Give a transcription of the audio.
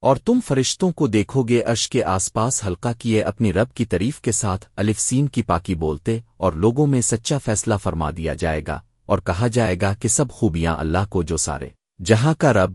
اور تم فرشتوں کو دیکھو گے عرش کے آس پاس ہلکا کیے اپنی رب کی تعریف کے ساتھ الف سین کی پاکی بولتے اور لوگوں میں سچا فیصلہ فرما دیا جائے گا اور کہا جائے گا کہ سب خوبیاں اللہ کو جو سارے، جہاں کا رب